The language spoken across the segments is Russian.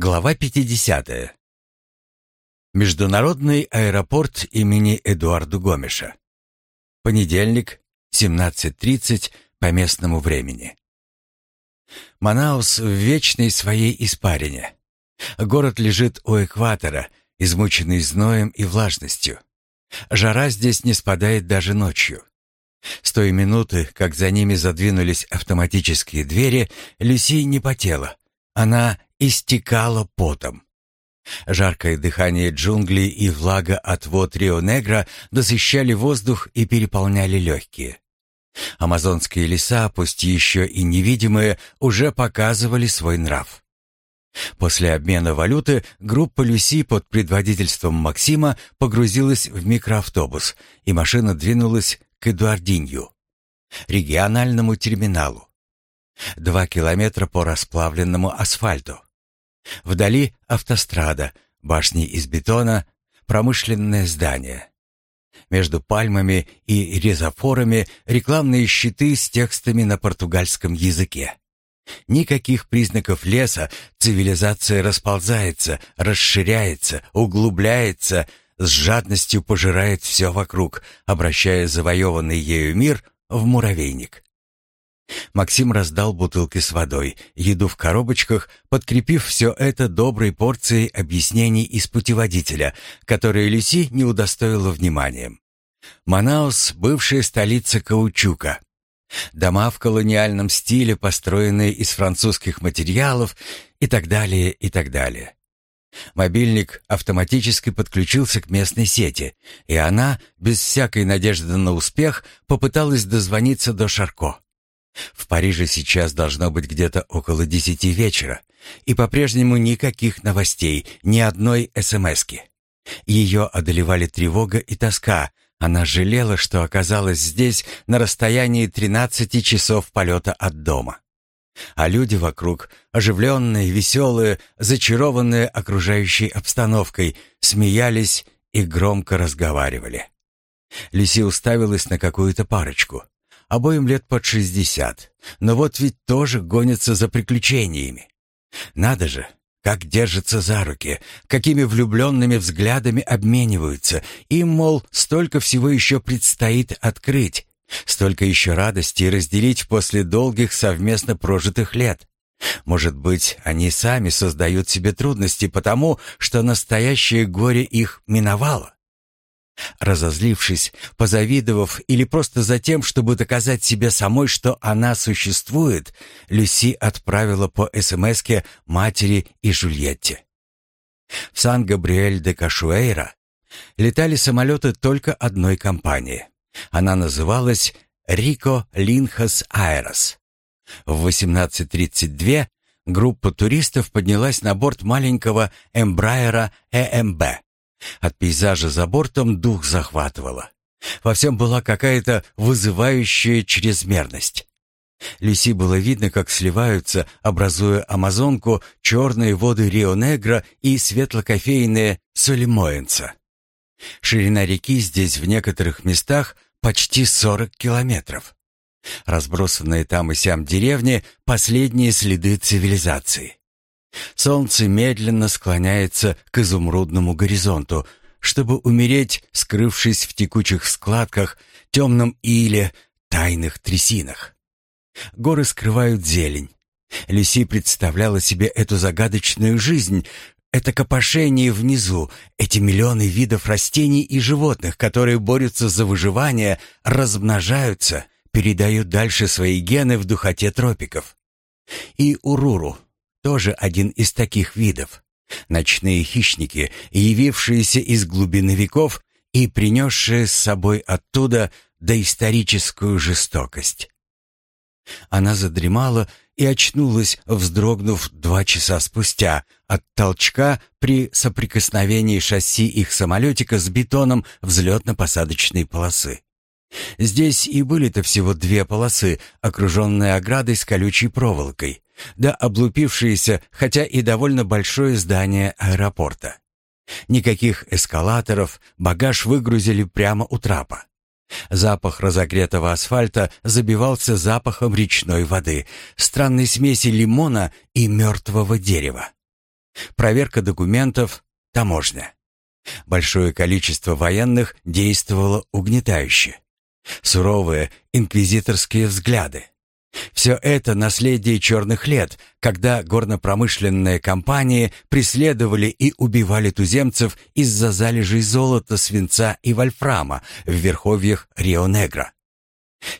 Глава 50. Международный аэропорт имени Эдуарда Гомеша. Понедельник, 17.30 по местному времени. Манаус в вечной своей испарине. Город лежит у экватора, измученный зноем и влажностью. Жара здесь не спадает даже ночью. С той минуты, как за ними задвинулись автоматические двери, Люси не потела. Она истекала потом. Жаркое дыхание джунглей и влага от вод Рио-Негро насыщали воздух и переполняли легкие. Амазонские леса, пусть еще и невидимые, уже показывали свой нрав. После обмена валюты группа Люси под предводительством Максима погрузилась в микроавтобус, и машина двинулась к Эдуардинью, региональному терминалу. Два километра по расплавленному асфальту. Вдали автострада, башни из бетона, промышленное здание. Между пальмами и резофорами рекламные щиты с текстами на португальском языке. Никаких признаков леса, цивилизация расползается, расширяется, углубляется, с жадностью пожирает все вокруг, обращая завоеванный ею мир в муравейник. Максим раздал бутылки с водой, еду в коробочках, подкрепив все это доброй порцией объяснений из путеводителя, которые Люси не удостоила вниманием. Манаус — бывшая столица каучука. Дома в колониальном стиле, построенные из французских материалов и так далее, и так далее. Мобильник автоматически подключился к местной сети, и она, без всякой надежды на успех, попыталась дозвониться до Шарко. В Париже сейчас должно быть где-то около десяти вечера, и по-прежнему никаких новостей, ни одной СМСки. Ее одолевали тревога и тоска. Она жалела, что оказалась здесь на расстоянии 13 часов полета от дома. А люди вокруг, оживленные, веселые, зачарованные окружающей обстановкой, смеялись и громко разговаривали. Люси уставилась на какую-то парочку. Обоим лет под шестьдесят. Но вот ведь тоже гонятся за приключениями. Надо же, как держатся за руки, какими влюбленными взглядами обмениваются. Им, мол, столько всего еще предстоит открыть, столько еще радости разделить после долгих совместно прожитых лет. Может быть, они сами создают себе трудности потому, что настоящее горе их миновало. Разозлившись, позавидовав или просто за тем, чтобы доказать себе самой, что она существует, Люси отправила по СМСке матери и Жульетте. В Сан-Габриэль-де-Кашуэйра летали самолеты только одной компании. Она называлась «Рико Линхас Аэрос». В 18.32 группа туристов поднялась на борт маленького Эмбрайера ЭМБ от пейзажа за бортом дух захватывало. Во всем была какая-то вызывающая чрезмерность. Люси было видно, как сливаются, образуя Амазонку, черные воды Рио-Негро и светло-кофейные Солимоэнца. Ширина реки здесь в некоторых местах почти 40 километров. Разбросанные там и сям деревни — последние следы цивилизации. Солнце медленно склоняется к изумрудному горизонту, чтобы умереть, скрывшись в текучих складках, темном иле, тайных трясинах. Горы скрывают зелень. Люси представляла себе эту загадочную жизнь, это копошение внизу, эти миллионы видов растений и животных, которые борются за выживание, размножаются, передают дальше свои гены в духоте тропиков. И Уруру, тоже один из таких видов. Ночные хищники, явившиеся из глубины веков и принесшие с собой оттуда доисторическую жестокость. Она задремала и очнулась, вздрогнув два часа спустя от толчка при соприкосновении шасси их самолетика с бетоном взлетно-посадочной полосы. Здесь и были-то всего две полосы, окруженные оградой с колючей проволокой, да облупившееся, хотя и довольно большое здание аэропорта. Никаких эскалаторов, багаж выгрузили прямо у трапа. Запах разогретого асфальта забивался запахом речной воды, странной смеси лимона и мертвого дерева. Проверка документов, таможня. Большое количество военных действовало угнетающе. Суровые инквизиторские взгляды. Все это наследие черных лет, когда горно-промышленные компании преследовали и убивали туземцев из-за залежей золота, свинца и вольфрама в верховьях Рио-Негро.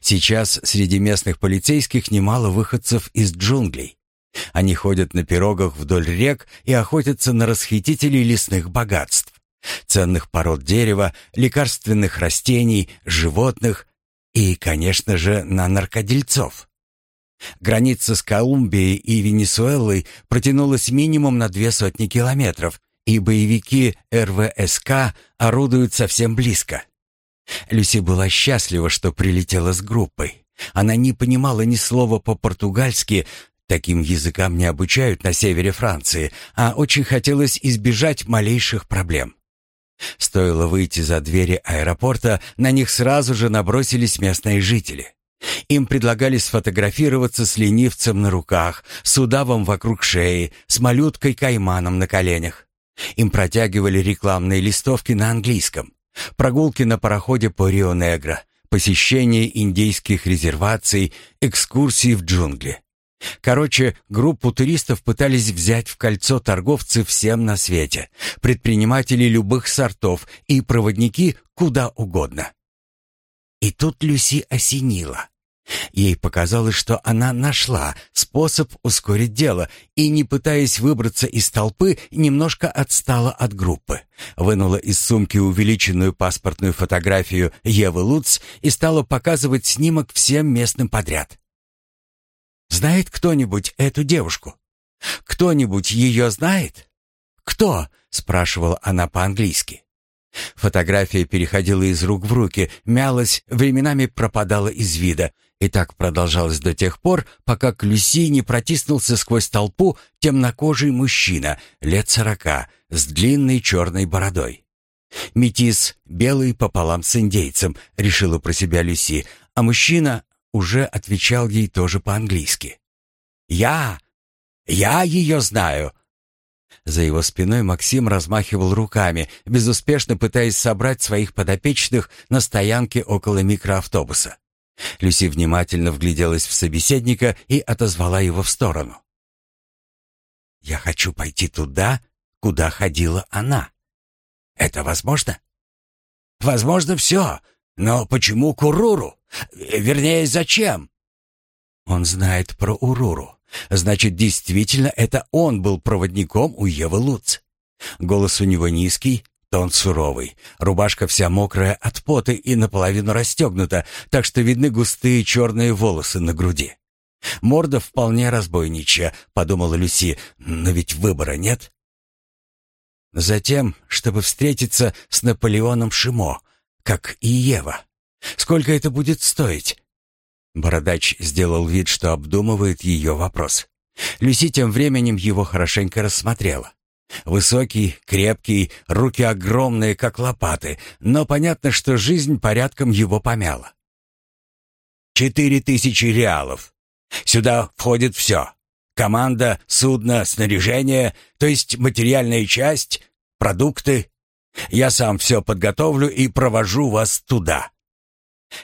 Сейчас среди местных полицейских немало выходцев из джунглей. Они ходят на пирогах вдоль рек и охотятся на расхитителей лесных богатств, ценных пород дерева, лекарственных растений, животных и, конечно же, на наркодельцов. Граница с Колумбией и Венесуэлой протянулась минимум на две сотни километров, и боевики РВСК орудуют совсем близко. Люси была счастлива, что прилетела с группой. Она не понимала ни слова по-португальски, таким языкам не обучают на севере Франции, а очень хотелось избежать малейших проблем. Стоило выйти за двери аэропорта, на них сразу же набросились местные жители. Им предлагали сфотографироваться с ленивцем на руках, с удавом вокруг шеи, с малюткой-кайманом на коленях. Им протягивали рекламные листовки на английском. Прогулки на пароходе по Рио-Негро, посещение индейских резерваций, экскурсии в джунгли. Короче, группу туристов пытались взять в кольцо торговцы всем на свете, предприниматели любых сортов и проводники куда угодно. И тут Люси осенила. Ей показалось, что она нашла способ ускорить дело и, не пытаясь выбраться из толпы, немножко отстала от группы. Вынула из сумки увеличенную паспортную фотографию Евы Луц и стала показывать снимок всем местным подряд. «Знает кто-нибудь эту девушку? Кто-нибудь ее знает?» «Кто?» — спрашивала она по-английски. Фотография переходила из рук в руки, мялась, временами пропадала из вида. И так продолжалось до тех пор, пока к Люси не протиснулся сквозь толпу темнокожий мужчина, лет сорока, с длинной черной бородой. «Метис, белый пополам с индейцем», — решила про себя Люси, а мужчина уже отвечал ей тоже по-английски. «Я! Я ее знаю!» За его спиной Максим размахивал руками, безуспешно пытаясь собрать своих подопечных на стоянке около микроавтобуса. Люси внимательно вгляделась в собеседника и отозвала его в сторону. «Я хочу пойти туда, куда ходила она. Это возможно?» «Возможно все, но почему Куруру? Вернее, зачем?» «Он знает про Уруру. Значит, действительно, это он был проводником у Евы Луц. Голос у него низкий, тон суровый, рубашка вся мокрая от пота и наполовину расстегнута, так что видны густые черные волосы на груди. Морда вполне разбойничья, подумала Люси, но ведь выбора нет. Затем, чтобы встретиться с Наполеоном Шимо, как и Ева. Сколько это будет стоить? Бородач сделал вид, что обдумывает ее вопрос. Люси тем временем его хорошенько рассмотрела. Высокий, крепкий, руки огромные, как лопаты, но понятно, что жизнь порядком его помяла. «Четыре тысячи реалов. Сюда входит все. Команда, судно, снаряжение, то есть материальная часть, продукты. Я сам все подготовлю и провожу вас туда».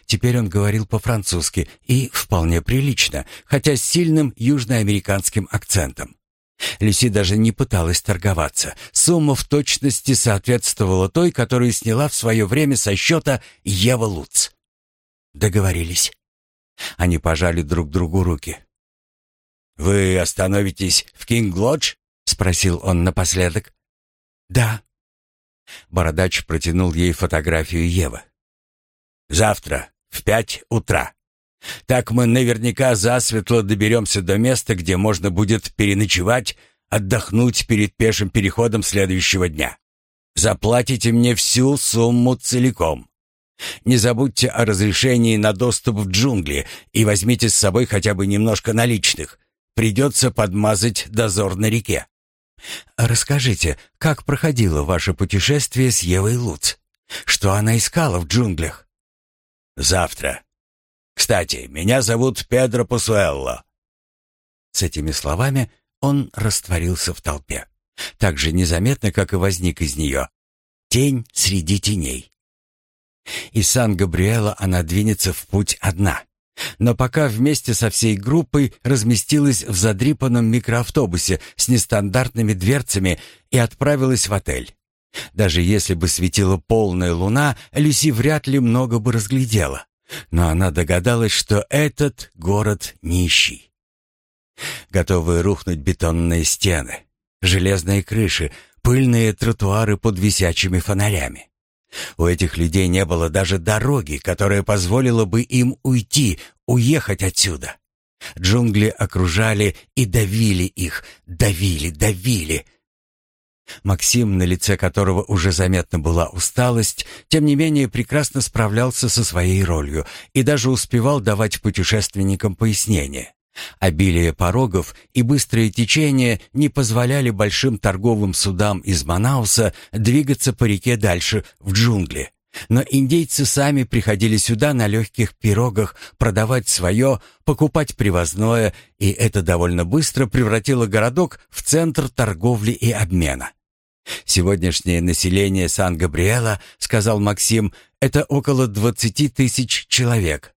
Теперь он говорил по-французски и вполне прилично, хотя с сильным южноамериканским акцентом. Люси даже не пыталась торговаться. Сумма в точности соответствовала той, которую сняла в свое время со счета Ева Луц. Договорились. Они пожали друг другу руки. «Вы остановитесь в Кинг-Лодж?» — спросил он напоследок. «Да». Бородач протянул ей фотографию Евы. Завтра в пять утра. Так мы наверняка засветло доберемся до места, где можно будет переночевать, отдохнуть перед пешим переходом следующего дня. Заплатите мне всю сумму целиком. Не забудьте о разрешении на доступ в джунгли и возьмите с собой хотя бы немножко наличных. Придется подмазать дозор на реке. Расскажите, как проходило ваше путешествие с Евой Луц? Что она искала в джунглях? Завтра. Кстати, меня зовут Педро Пусуэлло». С этими словами он растворился в толпе. Так же незаметно, как и возник из нее. Тень среди теней. Из Сан-Габриэла она двинется в путь одна. Но пока вместе со всей группой разместилась в задрипанном микроавтобусе с нестандартными дверцами и отправилась в отель. Даже если бы светила полная луна, Люси вряд ли много бы разглядела. Но она догадалась, что этот город нищий. Готовые рухнуть бетонные стены, железные крыши, пыльные тротуары под висячими фонарями. У этих людей не было даже дороги, которая позволила бы им уйти, уехать отсюда. Джунгли окружали и давили их, давили, давили. Максим, на лице которого уже заметна была усталость, тем не менее прекрасно справлялся со своей ролью и даже успевал давать путешественникам пояснения. Обилие порогов и быстрое течение не позволяли большим торговым судам из Манауса двигаться по реке дальше, в джунгли. Но индейцы сами приходили сюда на легких пирогах продавать свое, покупать привозное, и это довольно быстро превратило городок в центр торговли и обмена. «Сегодняшнее население Сан-Габриэла, — сказал Максим, — это около двадцати тысяч человек.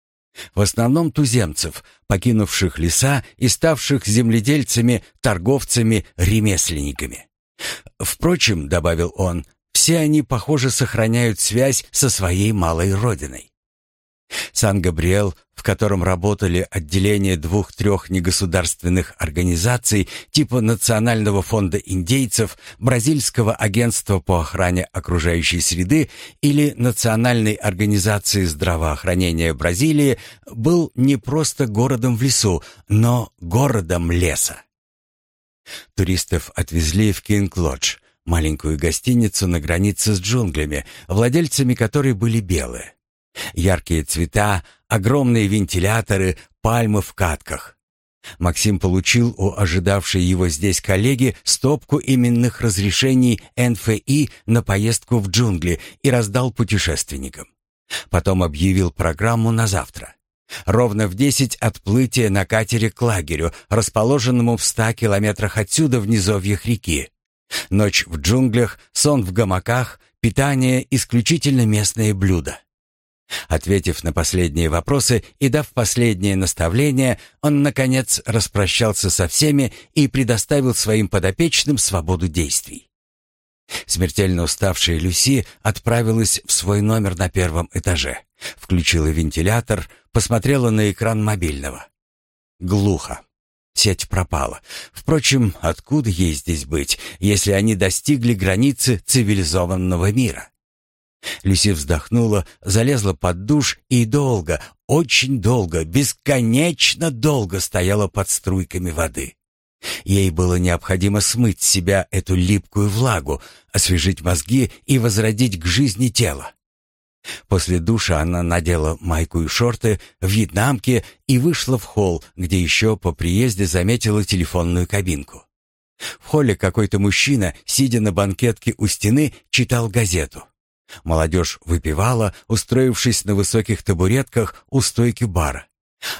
В основном туземцев, покинувших леса и ставших земледельцами, торговцами, ремесленниками. Впрочем, добавил он, все они, похоже, сохраняют связь со своей малой родиной. Сан-Габриэл, в котором работали отделения двух-трех негосударственных организаций типа Национального фонда индейцев, Бразильского агентства по охране окружающей среды или Национальной организации здравоохранения Бразилии, был не просто городом в лесу, но городом леса. Туристов отвезли в Кинг-Лодж, маленькую гостиницу на границе с джунглями, владельцами которой были белые. Яркие цвета, огромные вентиляторы, пальмы в катках. Максим получил у ожидавшей его здесь коллеги стопку именных разрешений НФИ на поездку в джунгли и раздал путешественникам. Потом объявил программу на завтра. Ровно в десять отплытие на катере к лагерю, расположенному в ста километрах отсюда в низовьях реки. Ночь в джунглях, сон в гамаках, питание исключительно местные блюда. Ответив на последние вопросы и дав последнее наставление, он, наконец, распрощался со всеми и предоставил своим подопечным свободу действий. Смертельно уставшая Люси отправилась в свой номер на первом этаже, включила вентилятор, посмотрела на экран мобильного. Глухо. Сеть пропала. Впрочем, откуда ей здесь быть, если они достигли границы цивилизованного мира? Люси вздохнула, залезла под душ и долго, очень долго, бесконечно долго стояла под струйками воды. Ей было необходимо смыть с себя эту липкую влагу, освежить мозги и возродить к жизни тело. После душа она надела майку и шорты, вьетнамки и вышла в холл, где еще по приезде заметила телефонную кабинку. В холле какой-то мужчина, сидя на банкетке у стены, читал газету. Молодежь выпивала, устроившись на высоких табуретках у стойки бара.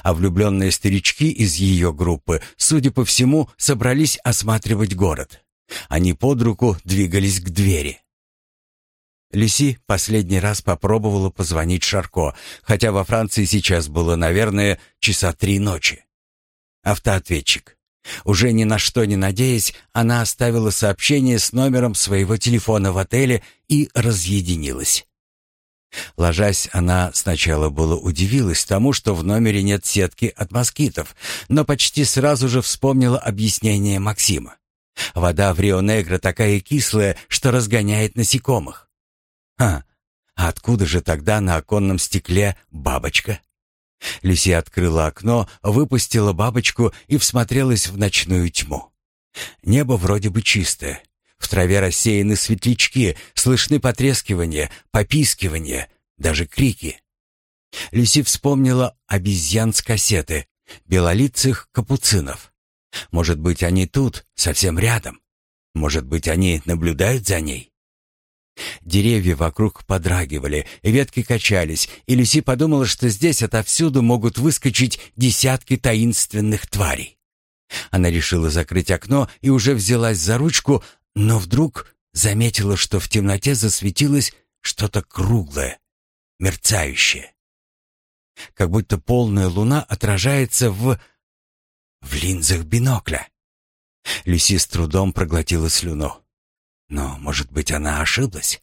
А влюбленные старички из ее группы, судя по всему, собрались осматривать город. Они под руку двигались к двери. Люси последний раз попробовала позвонить Шарко, хотя во Франции сейчас было, наверное, часа три ночи. Автоответчик. Уже ни на что не надеясь, она оставила сообщение с номером своего телефона в отеле и разъединилась. Ложась, она сначала было удивилась тому, что в номере нет сетки от москитов, но почти сразу же вспомнила объяснение Максима. Вода в Рио-Негро такая кислая, что разгоняет насекомых. А, откуда же тогда на оконном стекле бабочка? Люси открыла окно, выпустила бабочку и всмотрелась в ночную тьму. Небо вроде бы чистое. В траве рассеяны светлячки, слышны потрескивания, попискивания, даже крики. Люси вспомнила обезьян с кассеты, белолицых капуцинов. Может быть, они тут, совсем рядом. Может быть, они наблюдают за ней. Деревья вокруг подрагивали, ветки качались, и Люси подумала, что здесь отовсюду могут выскочить десятки таинственных тварей. Она решила закрыть окно и уже взялась за ручку, но вдруг заметила, что в темноте засветилось что-то круглое, мерцающее. Как будто полная луна отражается в... в линзах бинокля. Люси с трудом проглотила слюну. Но, может быть, она ошиблась?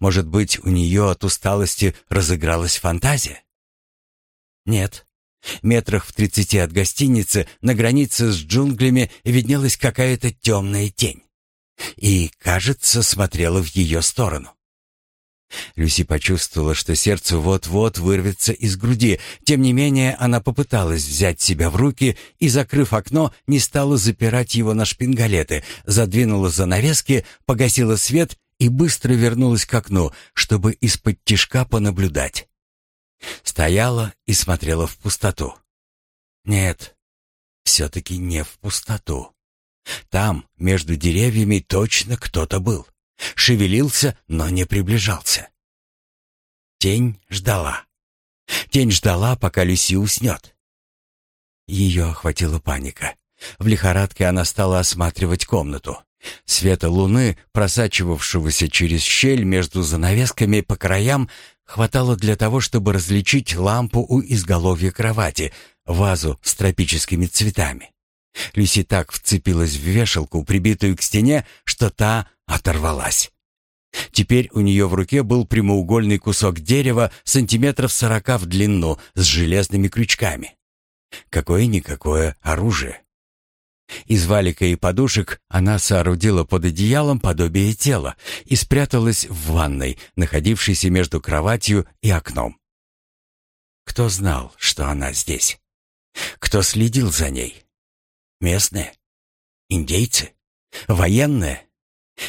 Может быть, у нее от усталости разыгралась фантазия? Нет. Метрах в тридцати от гостиницы, на границе с джунглями, виднелась какая-то темная тень. И, кажется, смотрела в ее сторону. Люси почувствовала, что сердце вот-вот вырвется из груди. Тем не менее, она попыталась взять себя в руки и, закрыв окно, не стала запирать его на шпингалеты, задвинула занавески, погасила свет и быстро вернулась к окну, чтобы из-под тишка понаблюдать. Стояла и смотрела в пустоту. Нет, все-таки не в пустоту. Там, между деревьями, точно кто-то был. Шевелился, но не приближался. Тень ждала. Тень ждала, пока Люси уснет. Ее охватила паника. В лихорадке она стала осматривать комнату. Света луны, просачивавшегося через щель между занавесками по краям, хватало для того, чтобы различить лампу у изголовья кровати, вазу с тропическими цветами. Люси так вцепилась в вешалку, прибитую к стене, что та оторвалась. Теперь у нее в руке был прямоугольный кусок дерева сантиметров сорока в длину с железными крючками. Какое-никакое оружие. Из валика и подушек она соорудила под одеялом подобие тела и спряталась в ванной, находившейся между кроватью и окном. Кто знал, что она здесь? Кто следил за ней? Местные? Индейцы? Военные?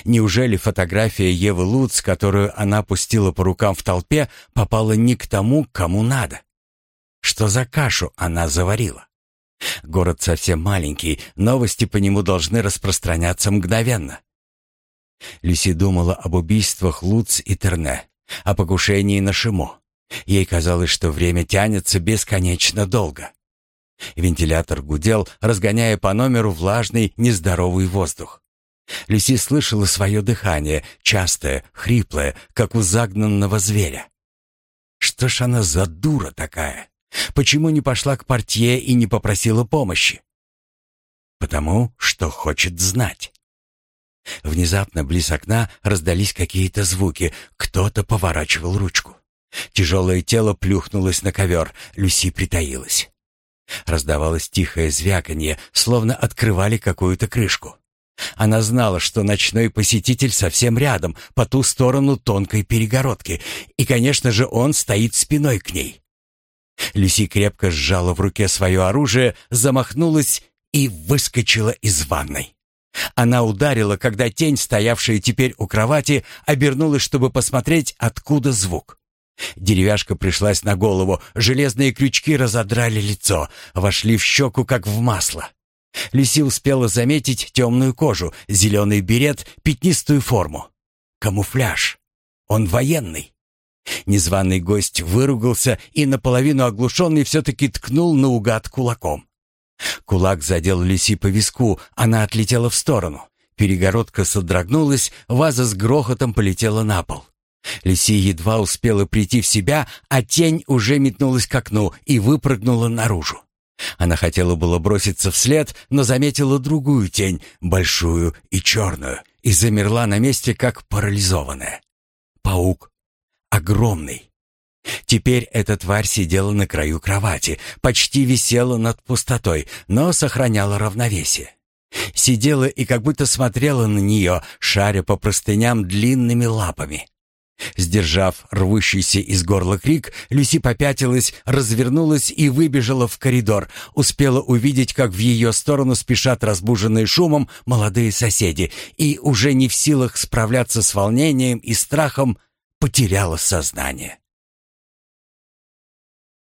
Неужели фотография Евы Луц, которую она пустила по рукам в толпе, попала не к тому, кому надо? Что за кашу она заварила? Город совсем маленький, новости по нему должны распространяться мгновенно. Люси думала об убийствах Луц и Терне, о покушении на Шимо. Ей казалось, что время тянется бесконечно долго. Вентилятор гудел, разгоняя по номеру влажный, нездоровый воздух. Люси слышала свое дыхание, частое, хриплое, как у загнанного зверя. Что ж она за дура такая? Почему не пошла к портье и не попросила помощи? Потому что хочет знать. Внезапно близ окна раздались какие-то звуки. Кто-то поворачивал ручку. Тяжелое тело плюхнулось на ковер. Люси притаилась. Раздавалось тихое звяканье, словно открывали какую-то крышку. Она знала, что ночной посетитель совсем рядом, по ту сторону тонкой перегородки, и, конечно же, он стоит спиной к ней. Люси крепко сжала в руке свое оружие, замахнулась и выскочила из ванной. Она ударила, когда тень, стоявшая теперь у кровати, обернулась, чтобы посмотреть, откуда звук. Деревяшка пришлась на голову, железные крючки разодрали лицо, вошли в щеку, как в масло. Люси успела заметить темную кожу, зеленый берет, пятнистую форму. Камуфляж. Он военный. Незваный гость выругался и наполовину оглушенный все-таки ткнул наугад кулаком. Кулак задел Люси по виску, она отлетела в сторону. Перегородка содрогнулась, ваза с грохотом полетела на пол. Люси едва успела прийти в себя, а тень уже метнулась к окну и выпрыгнула наружу. Она хотела было броситься вслед, но заметила другую тень, большую и черную, и замерла на месте, как парализованная. Паук. Огромный. Теперь эта тварь сидела на краю кровати, почти висела над пустотой, но сохраняла равновесие. Сидела и как будто смотрела на нее, шаря по простыням длинными лапами. Сдержав рвущийся из горла крик, Люси попятилась, развернулась и выбежала в коридор. Успела увидеть, как в ее сторону спешат разбуженные шумом молодые соседи, и уже не в силах справляться с волнением и страхом, потеряла сознание.